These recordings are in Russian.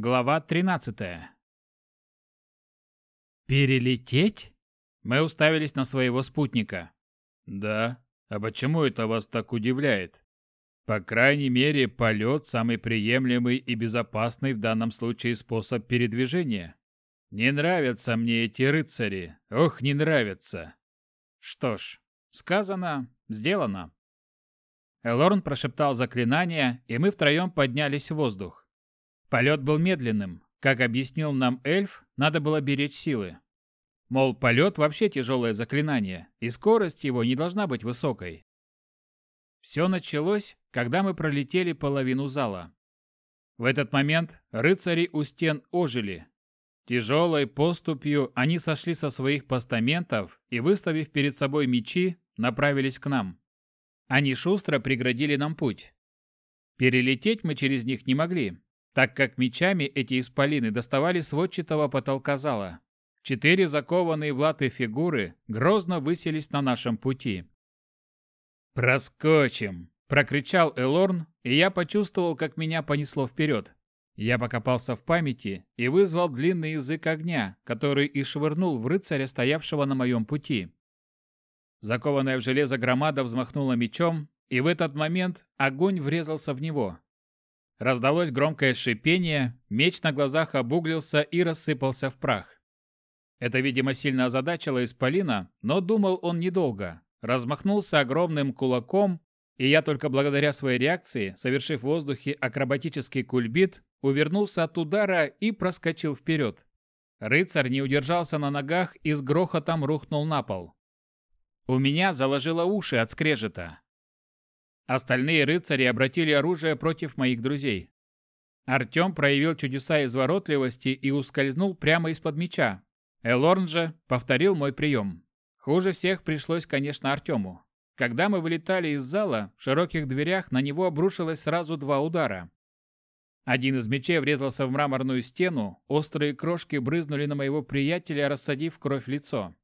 Глава 13. Перелететь? Мы уставились на своего спутника. Да. А почему это вас так удивляет? По крайней мере, полет – самый приемлемый и безопасный в данном случае способ передвижения. Не нравятся мне эти рыцари. Ох, не нравятся. Что ж, сказано, сделано. Элорн прошептал заклинание, и мы втроем поднялись в воздух. Полет был медленным. Как объяснил нам эльф, надо было беречь силы. Мол, полет вообще тяжелое заклинание, и скорость его не должна быть высокой. Все началось, когда мы пролетели половину зала. В этот момент рыцари у стен ожили. Тяжелой поступью они сошли со своих постаментов и, выставив перед собой мечи, направились к нам. Они шустро преградили нам путь. Перелететь мы через них не могли, так как мечами эти исполины доставали сводчатого потолка зала. Четыре закованные в латы фигуры грозно высились на нашем пути. «Проскочим!» – прокричал Элорн, и я почувствовал, как меня понесло вперед. Я покопался в памяти и вызвал длинный язык огня, который и швырнул в рыцаря, стоявшего на моем пути. Закованная в железо громада взмахнула мечом, и в этот момент огонь врезался в него. Раздалось громкое шипение, меч на глазах обуглился и рассыпался в прах. Это, видимо, сильно озадачило Исполина, но думал он недолго. Размахнулся огромным кулаком, и я только благодаря своей реакции, совершив в воздухе акробатический кульбит, увернулся от удара и проскочил вперед. Рыцарь не удержался на ногах и с грохотом рухнул на пол. У меня заложило уши от скрежета. Остальные рыцари обратили оружие против моих друзей. Артем проявил чудеса изворотливости и ускользнул прямо из-под меча. Элорн же повторил мой прием. Хуже всех пришлось, конечно, Артему. Когда мы вылетали из зала, в широких дверях на него обрушилось сразу два удара. Один из мечей врезался в мраморную стену, острые крошки брызнули на моего приятеля, рассадив кровь лицо.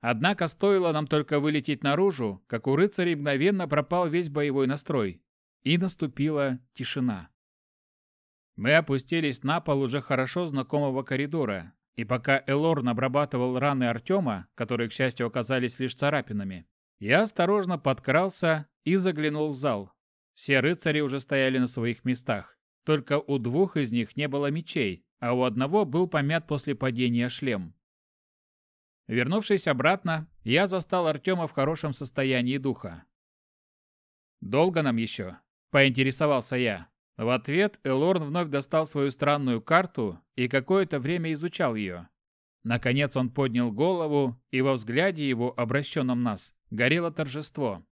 Однако стоило нам только вылететь наружу, как у рыцарей мгновенно пропал весь боевой настрой, и наступила тишина. Мы опустились на пол уже хорошо знакомого коридора, и пока Элорн обрабатывал раны Артема, которые, к счастью, оказались лишь царапинами, я осторожно подкрался и заглянул в зал. Все рыцари уже стояли на своих местах, только у двух из них не было мечей, а у одного был помят после падения шлем. Вернувшись обратно, я застал Артема в хорошем состоянии духа. «Долго нам еще?» – поинтересовался я. В ответ Элорн вновь достал свою странную карту и какое-то время изучал ее. Наконец он поднял голову, и во взгляде его, обращенном нас, горело торжество.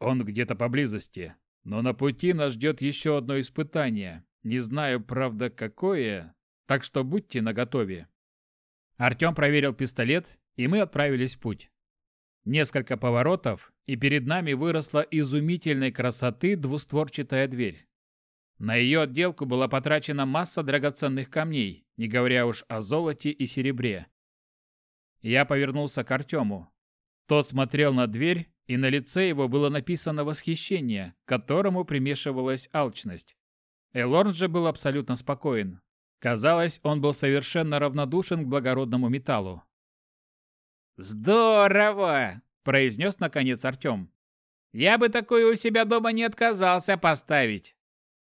«Он где-то поблизости, но на пути нас ждет еще одно испытание. Не знаю, правда, какое, так что будьте наготове». Артем проверил пистолет, и мы отправились в путь. Несколько поворотов, и перед нами выросла изумительной красоты двустворчатая дверь. На ее отделку была потрачена масса драгоценных камней, не говоря уж о золоте и серебре. Я повернулся к Артему. Тот смотрел на дверь, и на лице его было написано восхищение, которому примешивалась алчность. Элорн же был абсолютно спокоен. Казалось, он был совершенно равнодушен к благородному металлу. «Здорово!» – произнес наконец Артем. «Я бы такое у себя дома не отказался поставить».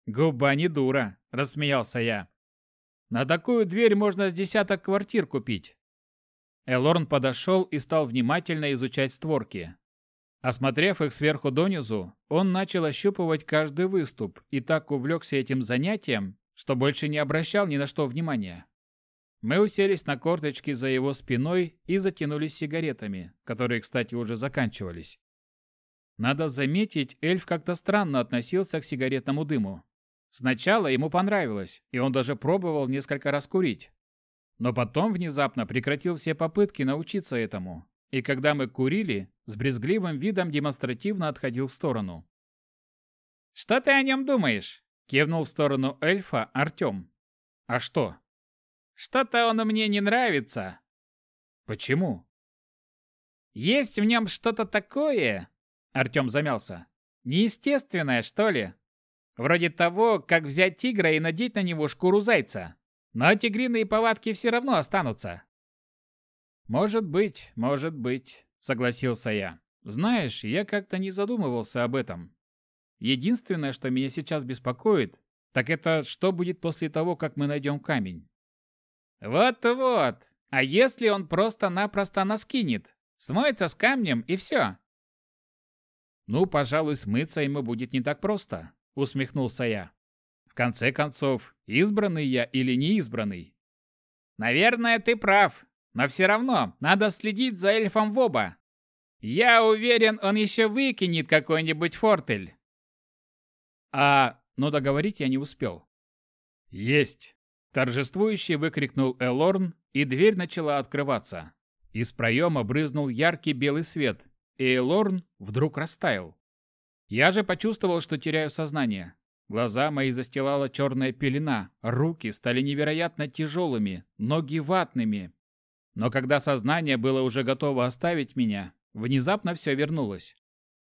«Губа не дура», – рассмеялся я. «На такую дверь можно с десяток квартир купить». Элорн подошел и стал внимательно изучать створки. Осмотрев их сверху донизу, он начал ощупывать каждый выступ и так увлекся этим занятием, что больше не обращал ни на что внимания. Мы уселись на корточки за его спиной и затянулись сигаретами, которые, кстати, уже заканчивались. Надо заметить, эльф как-то странно относился к сигаретному дыму. Сначала ему понравилось, и он даже пробовал несколько раз курить. Но потом внезапно прекратил все попытки научиться этому, и когда мы курили, с брезгливым видом демонстративно отходил в сторону. «Что ты о нем думаешь?» Кивнул в сторону эльфа Артем. «А что?» «Что-то он мне не нравится». «Почему?» «Есть в нем что-то такое...» Артем замялся. «Неестественное, что ли?» Вроде того, как взять тигра и надеть на него шкуру зайца. Но тигриные повадки все равно останутся. Может быть, может быть, согласился я. Знаешь, я как-то не задумывался об этом. Единственное, что меня сейчас беспокоит, так это что будет после того, как мы найдем камень. Вот-вот. А если он просто-напросто нас кинет? Смоется с камнем и все. Ну, пожалуй, смыться ему будет не так просто, усмехнулся я. В конце концов, избранный я или не избранный? Наверное, ты прав, но все равно надо следить за эльфом Воба. Я уверен, он еще выкинет какой-нибудь фортель. А, но договорить я не успел. Есть! Торжествующе выкрикнул Элорн, и дверь начала открываться. Из проема брызнул яркий белый свет, и Элорн вдруг растаял. Я же почувствовал, что теряю сознание. Глаза мои застилала черная пелена, руки стали невероятно тяжелыми, ноги ватными. Но когда сознание было уже готово оставить меня, внезапно все вернулось.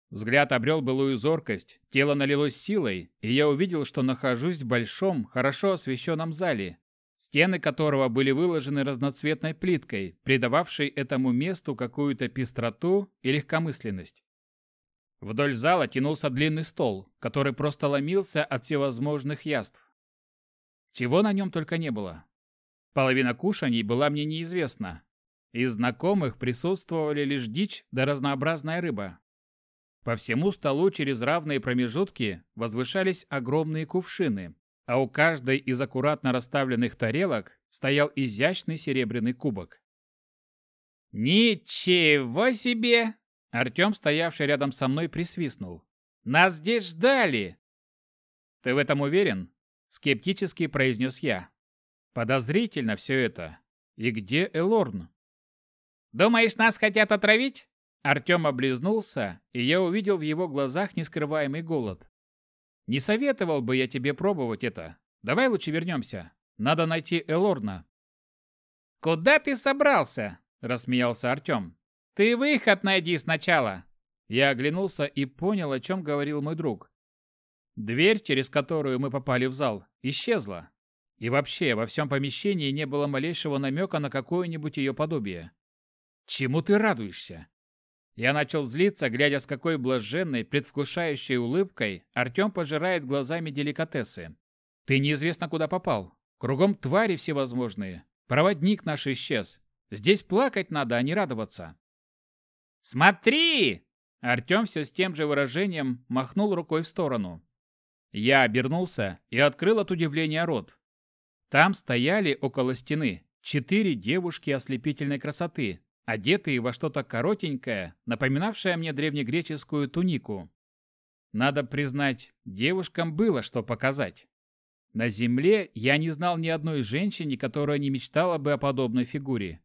Взгляд обрел былую зоркость, тело налилось силой, и я увидел, что нахожусь в большом, хорошо освещенном зале, стены которого были выложены разноцветной плиткой, придававшей этому месту какую-то пестроту и легкомысленность. Вдоль зала тянулся длинный стол, который просто ломился от всевозможных яств. Чего на нем только не было. Половина кушаний была мне неизвестна. Из знакомых присутствовали лишь дичь да разнообразная рыба. По всему столу через равные промежутки возвышались огромные кувшины, а у каждой из аккуратно расставленных тарелок стоял изящный серебряный кубок. «Ничего себе!» Артем, стоявший рядом со мной, присвистнул. «Нас здесь ждали!» «Ты в этом уверен?» Скептически произнес я. «Подозрительно все это. И где Элорн?» «Думаешь, нас хотят отравить?» Артем облизнулся, и я увидел в его глазах нескрываемый голод. «Не советовал бы я тебе пробовать это. Давай лучше вернемся. Надо найти Элорна». «Куда ты собрался?» – рассмеялся Артем. «Ты выход найди сначала!» Я оглянулся и понял, о чем говорил мой друг. Дверь, через которую мы попали в зал, исчезла. И вообще, во всем помещении не было малейшего намека на какое-нибудь ее подобие. Чему ты радуешься? Я начал злиться, глядя, с какой блаженной, предвкушающей улыбкой Артем пожирает глазами деликатесы. «Ты неизвестно куда попал. Кругом твари всевозможные. Проводник наш исчез. Здесь плакать надо, а не радоваться». «Смотри!» Артем все с тем же выражением махнул рукой в сторону. Я обернулся и открыл от удивления рот. Там стояли около стены четыре девушки ослепительной красоты, одетые во что-то коротенькое, напоминавшее мне древнегреческую тунику. Надо признать, девушкам было что показать. На земле я не знал ни одной женщины, которая не мечтала бы о подобной фигуре.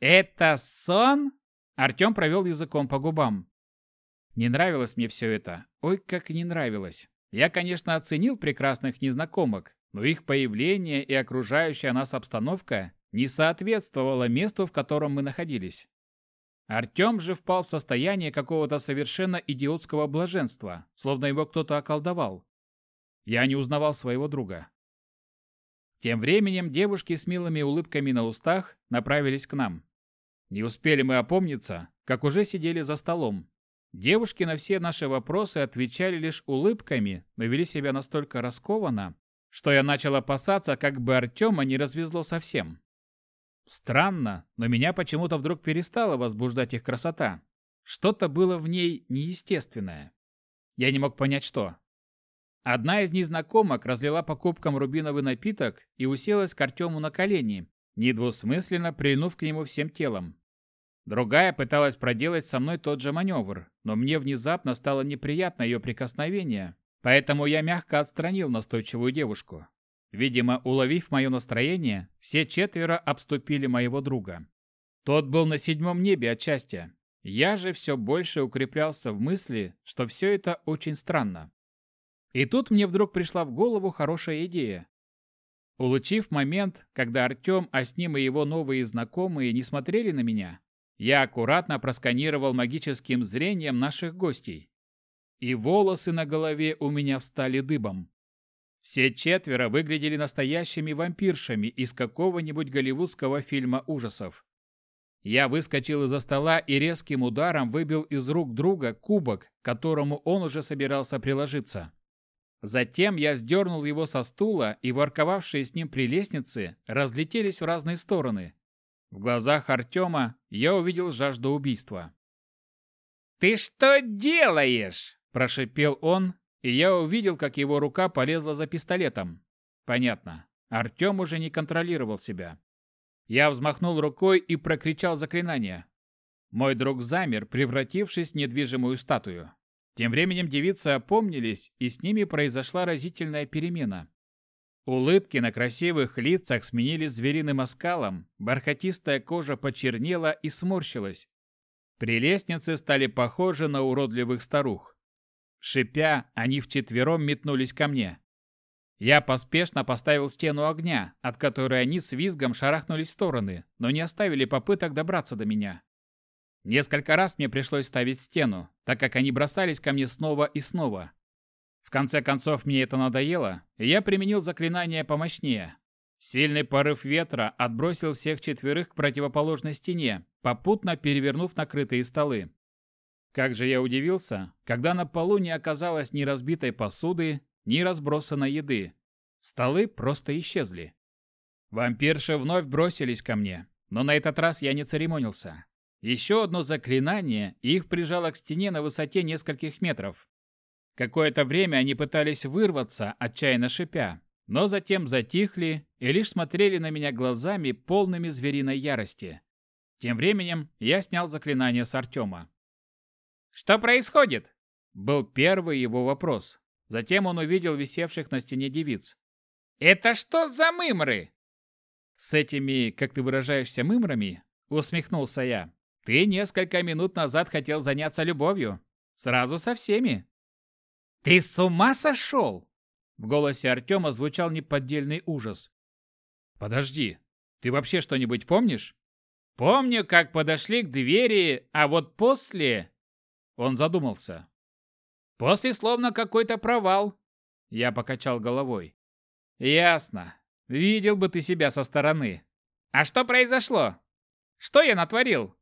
«Это сон?» Артем провел языком по губам. Не нравилось мне все это. Ой, как не нравилось. Я, конечно, оценил прекрасных незнакомок, но их появление и окружающая нас обстановка не соответствовало месту, в котором мы находились. Артем же впал в состояние какого-то совершенно идиотского блаженства, словно его кто-то околдовал. Я не узнавал своего друга. Тем временем девушки с милыми улыбками на устах направились к нам. Не успели мы опомниться, как уже сидели за столом. Девушки на все наши вопросы отвечали лишь улыбками, но вели себя настолько раскованно, что я начал опасаться, как бы Артема не развезло совсем. Странно, но меня почему-то вдруг перестала возбуждать их красота. Что-то было в ней неестественное. Я не мог понять, что. Одна из незнакомок разлила по кубкам рубиновый напиток и уселась к Артему на колени, недвусмысленно прильнув к нему всем телом. Другая пыталась проделать со мной тот же маневр, но мне внезапно стало неприятно ее прикосновение, поэтому я мягко отстранил настойчивую девушку. Видимо, уловив мое настроение, все четверо обступили моего друга. Тот был на седьмом небе от счастья. Я же все больше укреплялся в мысли, что все это очень странно. И тут мне вдруг пришла в голову хорошая идея. Улучив момент, когда Артем, а с ним и его новые знакомые не смотрели на меня, я аккуратно просканировал магическим зрением наших гостей. и волосы на голове у меня встали дыбом. Все четверо выглядели настоящими вампиршами из какого-нибудь голливудского фильма ужасов. Я выскочил из-за стола и резким ударом выбил из рук друга кубок, к которому он уже собирался приложиться. Затем я сдернул его со стула, и ворковавшие с ним при лестнице разлетелись в разные стороны. В глазах Артема я увидел жажду убийства. «Ты что делаешь?» – прошипел он, и я увидел, как его рука полезла за пистолетом. Понятно. Артем уже не контролировал себя. Я взмахнул рукой и прокричал заклинание. Мой друг замер, превратившись в недвижимую статую. Тем временем девицы опомнились, и с ними произошла разительная перемена. Улыбки на красивых лицах сменились звериным оскалом, бархатистая кожа почернела и сморщилась. При лестнице стали похожи на уродливых старух. Шипя, они вчетвером метнулись ко мне. Я поспешно поставил стену огня, от которой они с визгом шарахнулись в стороны, но не оставили попыток добраться до меня. Несколько раз мне пришлось ставить стену, так как они бросались ко мне снова и снова. В конце концов, мне это надоело, и я применил заклинание помощнее. Сильный порыв ветра отбросил всех четверых к противоположной стене, попутно перевернув накрытые столы. Как же я удивился, когда на полу не оказалось ни разбитой посуды, ни разбросанной еды. Столы просто исчезли. Вампирши вновь бросились ко мне, но на этот раз я не церемонился. Еще одно заклинание, их прижало к стене на высоте нескольких метров. Какое-то время они пытались вырваться, отчаянно шипя, но затем затихли и лишь смотрели на меня глазами, полными звериной ярости. Тем временем я снял заклинание с Артема. «Что происходит?» Был первый его вопрос. Затем он увидел висевших на стене девиц. «Это что за мымры?» «С этими, как ты выражаешься, мымрами?» Усмехнулся я. Ты несколько минут назад хотел заняться любовью. Сразу со всеми. Ты с ума сошел? В голосе Артема звучал неподдельный ужас. Подожди, ты вообще что-нибудь помнишь? Помню, как подошли к двери, а вот после... Он задумался. После словно какой-то провал. Я покачал головой. Ясно. Видел бы ты себя со стороны. А что произошло? Что я натворил?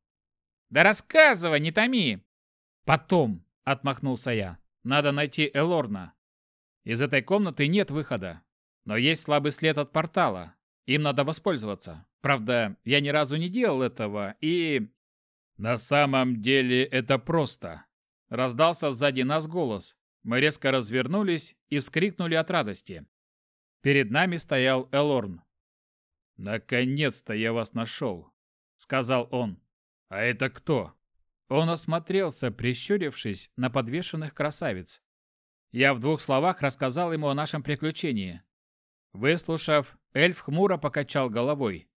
Да рассказывай, не томи!» «Потом!» — отмахнулся я. «Надо найти Элорна. Из этой комнаты нет выхода. Но есть слабый след от портала. Им надо воспользоваться. Правда, я ни разу не делал этого и...» «На самом деле это просто!» Раздался сзади нас голос. Мы резко развернулись и вскрикнули от радости. Перед нами стоял Элорн. «Наконец-то я вас нашел!» — сказал он. «А это кто?» Он осмотрелся, прищурившись на подвешенных красавиц. Я в двух словах рассказал ему о нашем приключении. Выслушав, эльф хмуро покачал головой.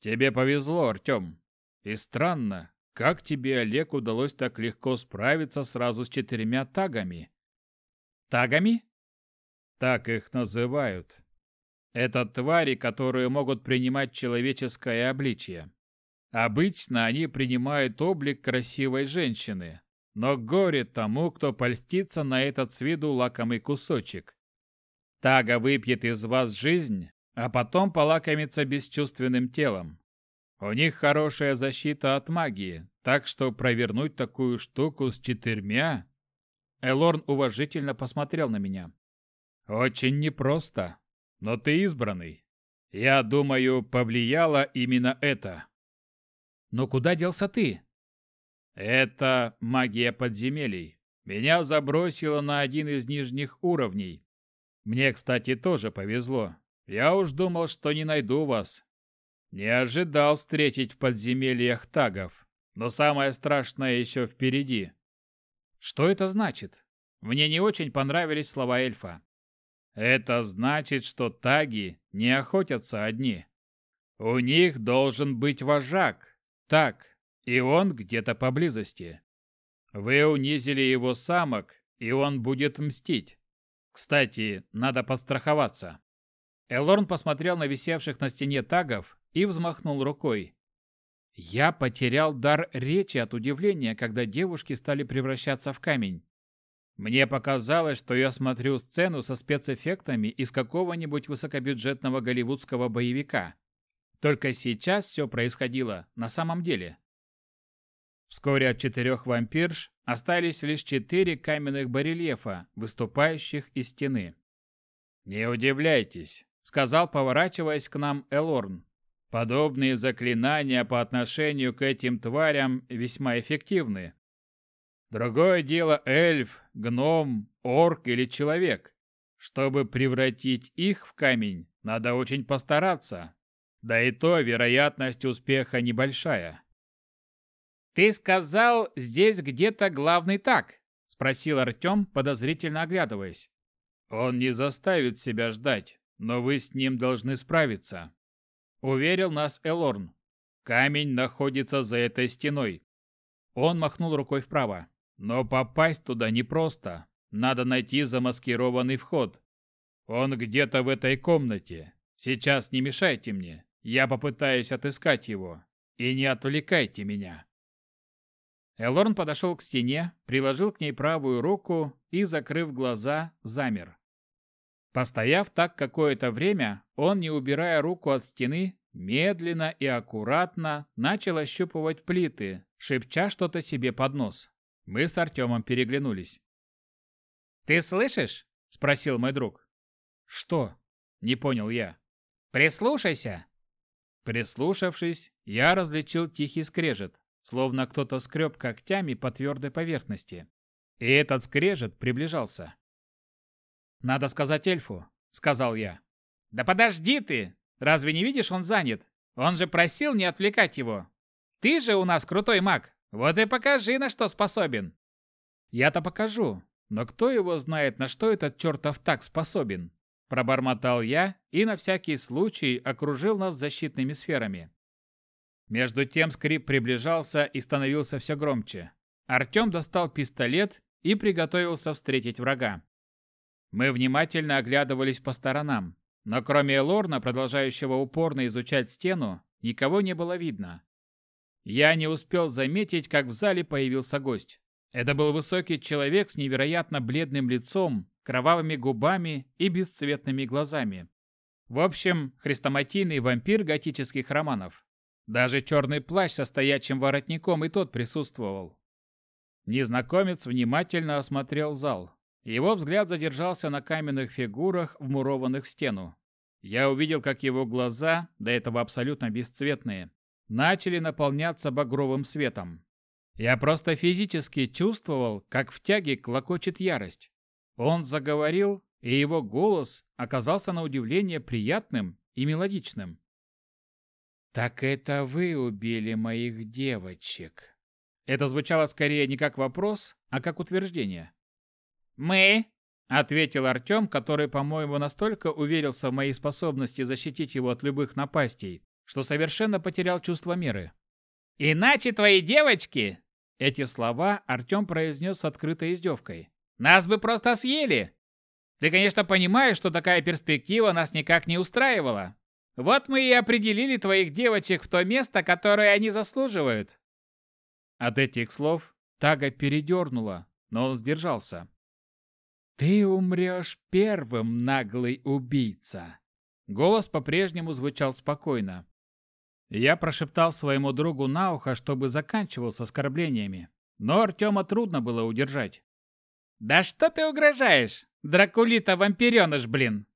«Тебе повезло, Артем. И странно, как тебе, Олег, удалось так легко справиться сразу с четырьмя тагами?» «Тагами?» «Так их называют. Это твари, которые могут принимать человеческое обличие. Обычно они принимают облик красивой женщины, но горе тому, кто польстится на этот с виду лакомый кусочек. Тага выпьет из вас жизнь, а потом полакомится бесчувственным телом. У них хорошая защита от магии, так что провернуть такую штуку с четырьмя... Элорн уважительно посмотрел на меня. Очень непросто, но ты избранный. Я думаю, повлияло именно это. Но куда делся ты? Это магия подземелий. Меня забросило на один из нижних уровней. Мне, кстати, тоже повезло. Я уж думал, что не найду вас. Не ожидал встретить в подземельях тагов. Но самое страшное еще впереди. Что это значит? Мне не очень понравились слова эльфа. Это значит, что таги не охотятся одни. У них должен быть вожак, так, и он где-то поблизости. Вы унизили его самок, и он будет мстить. Кстати, надо подстраховаться. Элорн посмотрел на висевших на стене тагов и взмахнул рукой. Я потерял дар речи от удивления, когда девушки стали превращаться в камень. Мне показалось, что я смотрю сцену со спецэффектами из какого-нибудь высокобюджетного голливудского боевика. Только сейчас все происходило на самом деле. Вскоре от четырех вампирш остались лишь четыре каменных барельефа, выступающих из стены. «Не удивляйтесь», — сказал, поворачиваясь к нам Элорн. «Подобные заклинания по отношению к этим тварям весьма эффективны. Другое дело эльф, гном, орк или человек. Чтобы превратить их в камень, надо очень постараться. Да и то вероятность успеха небольшая. «Ты сказал, здесь где-то главный так?» – спросил Артем, подозрительно оглядываясь. «Он не заставит себя ждать, но вы с ним должны справиться», – уверил нас Элорн. «Камень находится за этой стеной». Он махнул рукой вправо. «Но попасть туда непросто. Надо найти замаскированный вход. Он где-то в этой комнате. Сейчас не мешайте мне. Я попытаюсь отыскать его. И не отвлекайте меня». Элорн подошел к стене, приложил к ней правую руку и, закрыв глаза, замер. Постояв так какое-то время, он, не убирая руку от стены, медленно и аккуратно начал ощупывать плиты, шепча что-то себе под нос. Мы с Артемом переглянулись. «Ты слышишь?» – спросил мой друг. «Что?» – не понял я. «Прислушайся!» Прислушавшись, я различил тихий скрежет, словно кто-то скреб когтями по твердой поверхности. И этот скрежет приближался. «Надо сказать эльфу», — сказал я. «Да подожди ты! Разве не видишь, он занят? Он же просил не отвлекать его. Ты же у нас крутой маг, вот и покажи, на что способен». «Я-то покажу, но кто его знает, на что этот чертов так способен?» Пробормотал я и на всякий случай окружил нас защитными сферами. Между тем скрип приближался и становился все громче. Артем достал пистолет и приготовился встретить врага. Мы внимательно оглядывались по сторонам, но кроме Лорна, продолжающего упорно изучать стену, никого не было видно. Я не успел заметить, как в зале появился гость. Это был высокий человек с невероятно бледным лицом, кровавыми губами и бесцветными глазами. В общем, хрестоматийный вампир готических романов. Даже черный плащ со стоячим воротником и тот присутствовал. Незнакомец внимательно осмотрел зал. Его взгляд задержался на каменных фигурах, вмурованных в стену. Я увидел, как его глаза, до этого абсолютно бесцветные, начали наполняться багровым светом. Я просто физически чувствовал, как в тяге клокочет ярость. Он заговорил, и его голос оказался на удивление приятным и мелодичным. «Так это вы убили моих девочек?» Это звучало скорее не как вопрос, а как утверждение. «Мы?» — ответил Артем, который, по-моему, настолько уверился в моей способности защитить его от любых напастей, что совершенно потерял чувство меры. «Иначе твои девочки...» Эти слова Артем произнес с открытой издевкой. «Нас бы просто съели! Ты, конечно, понимаешь, что такая перспектива нас никак не устраивала. Вот мы и определили твоих девочек в то место, которое они заслуживают. От этих слов Тага передернула, но он сдержался. «Ты умрешь первым, наглый убийца!» Голос по-прежнему звучал спокойно. Я прошептал своему другу на ухо, чтобы заканчивал с оскорблениями. Но Артема трудно было удержать. «Да что ты угрожаешь? Дракулита-вампиреныш, блин!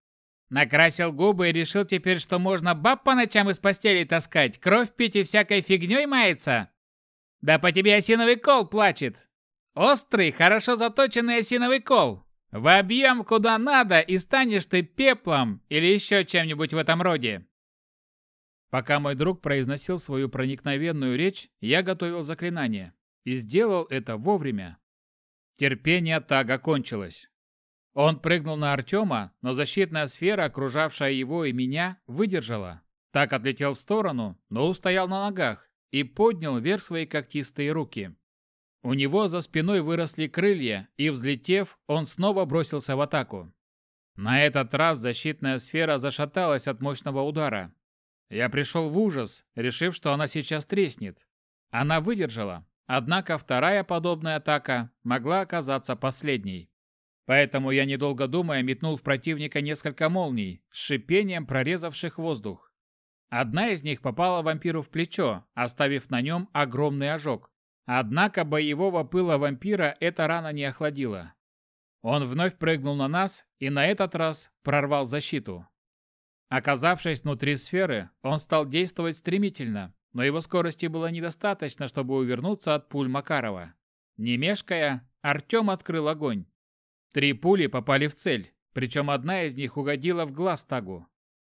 Накрасил губы и решил теперь, что можно баб по ночам из постели таскать, кровь пить и всякой фигней мается? Да по тебе осиновый кол плачет. Острый, хорошо заточенный осиновый кол. В объем куда надо, и станешь ты пеплом или еще чем-нибудь в этом роде. Пока мой друг произносил свою проникновенную речь, я готовил заклинание. И сделал это вовремя. Терпение Тага кончилось. Он прыгнул на Артема, но защитная сфера, окружавшая его и меня, выдержала. Так отлетел в сторону, но устоял на ногах и поднял вверх свои когтистые руки. У него за спиной выросли крылья, и, взлетев, он снова бросился в атаку. На этот раз защитная сфера зашаталась от мощного удара. Я пришел в ужас, решив, что она сейчас треснет. Она выдержала, однако вторая подобная атака могла оказаться последней. Поэтому я, недолго думая, метнул в противника несколько молний, с шипением прорезавших воздух. Одна из них попала вампиру в плечо, оставив на нем огромный ожог. Однако боевого пыла вампира эта рана не охладила. Он вновь прыгнул на нас и на этот раз прорвал защиту. Оказавшись внутри сферы, он стал действовать стремительно, но его скорости было недостаточно, чтобы увернуться от пуль Макарова. Не мешкая, Артем открыл огонь. Три пули попали в цель, причем одна из них угодила в глаз Тагу.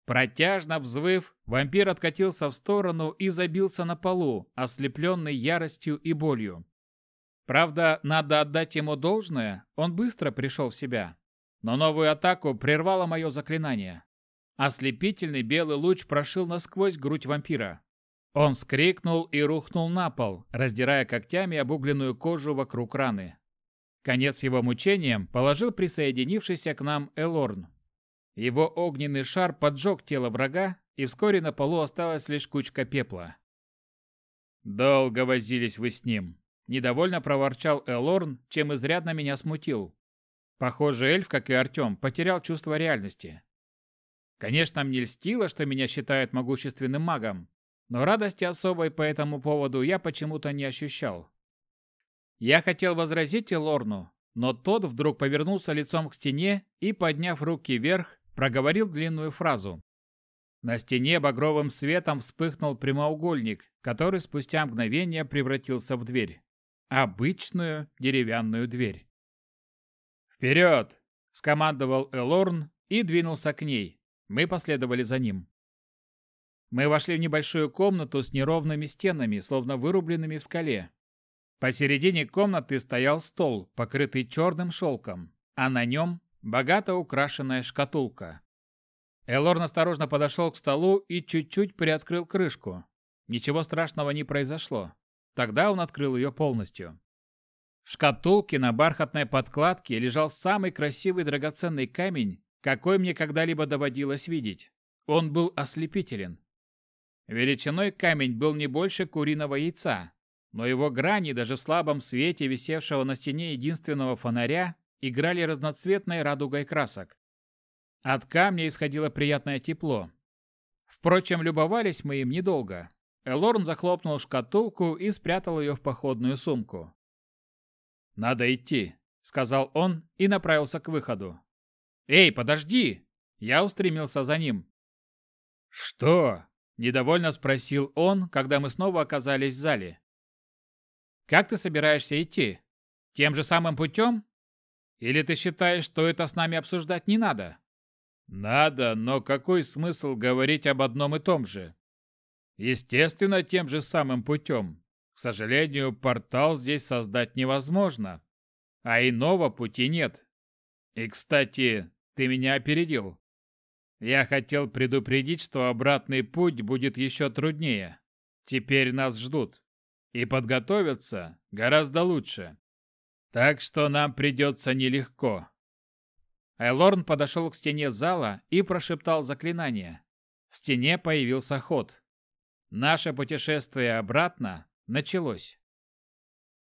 Протяжно взвыв, вампир откатился в сторону и забился на полу, ослепленный яростью и болью. Правда, надо отдать ему должное, он быстро пришел в себя. Но новую атаку прервало мое заклинание. Ослепительный белый луч прошил насквозь грудь вампира. Он вскрикнул и рухнул на пол, раздирая когтями обугленную кожу вокруг раны. Конец его мучениям положил присоединившийся к нам Элорн. Его огненный шар поджег тело врага, и вскоре на полу осталась лишь кучка пепла. «Долго возились вы с ним», – недовольно проворчал Элорн, чем изрядно меня смутил. Похоже, эльф, как и Артем, потерял чувство реальности. Конечно, мне льстило, что меня считают могущественным магом, но радости особой по этому поводу я почему-то не ощущал. Я хотел возразить Элорну, но тот вдруг повернулся лицом к стене и, подняв руки вверх, проговорил длинную фразу. На стене багровым светом вспыхнул прямоугольник, который спустя мгновение превратился в дверь. Обычную деревянную дверь. «Вперед!» – скомандовал Элорн и двинулся к ней. Мы последовали за ним. Мы вошли в небольшую комнату с неровными стенами, словно вырубленными в скале. Посередине комнаты стоял стол, покрытый черным шелком, а на нем богато украшенная шкатулка. Элорн осторожно подошел к столу и чуть-чуть приоткрыл крышку. Ничего страшного не произошло. Тогда он открыл ее полностью. В шкатулке на бархатной подкладке лежал самый красивый драгоценный камень, какой мне когда-либо доводилось видеть. Он был ослепителен. Величиной камень был не больше куриного яйца, но его грани даже в слабом свете висевшего на стене единственного фонаря играли разноцветной радугой красок. От камня исходило приятное тепло. Впрочем, любовались мы им недолго. Элорн захлопнул шкатулку и спрятал ее в походную сумку. «Надо идти», — сказал он и направился к выходу. «Эй, подожди!» Я устремился за ним. «Что?» – недовольно спросил он, когда мы снова оказались в зале. «Как ты собираешься идти? Тем же самым путем? Или ты считаешь, что это с нами обсуждать не надо? Надо, но какой смысл говорить об одном и том же? Естественно, тем же самым путем. К сожалению, портал здесь создать невозможно. А иного пути нет. И, кстати, ты меня опередил. Я хотел предупредить, что обратный путь будет еще труднее. Теперь нас ждут. И подготовиться гораздо лучше. Так что нам придется нелегко. Элорн подошел к стене зала и прошептал заклинание. В стене появился ход. Наше путешествие обратно началось.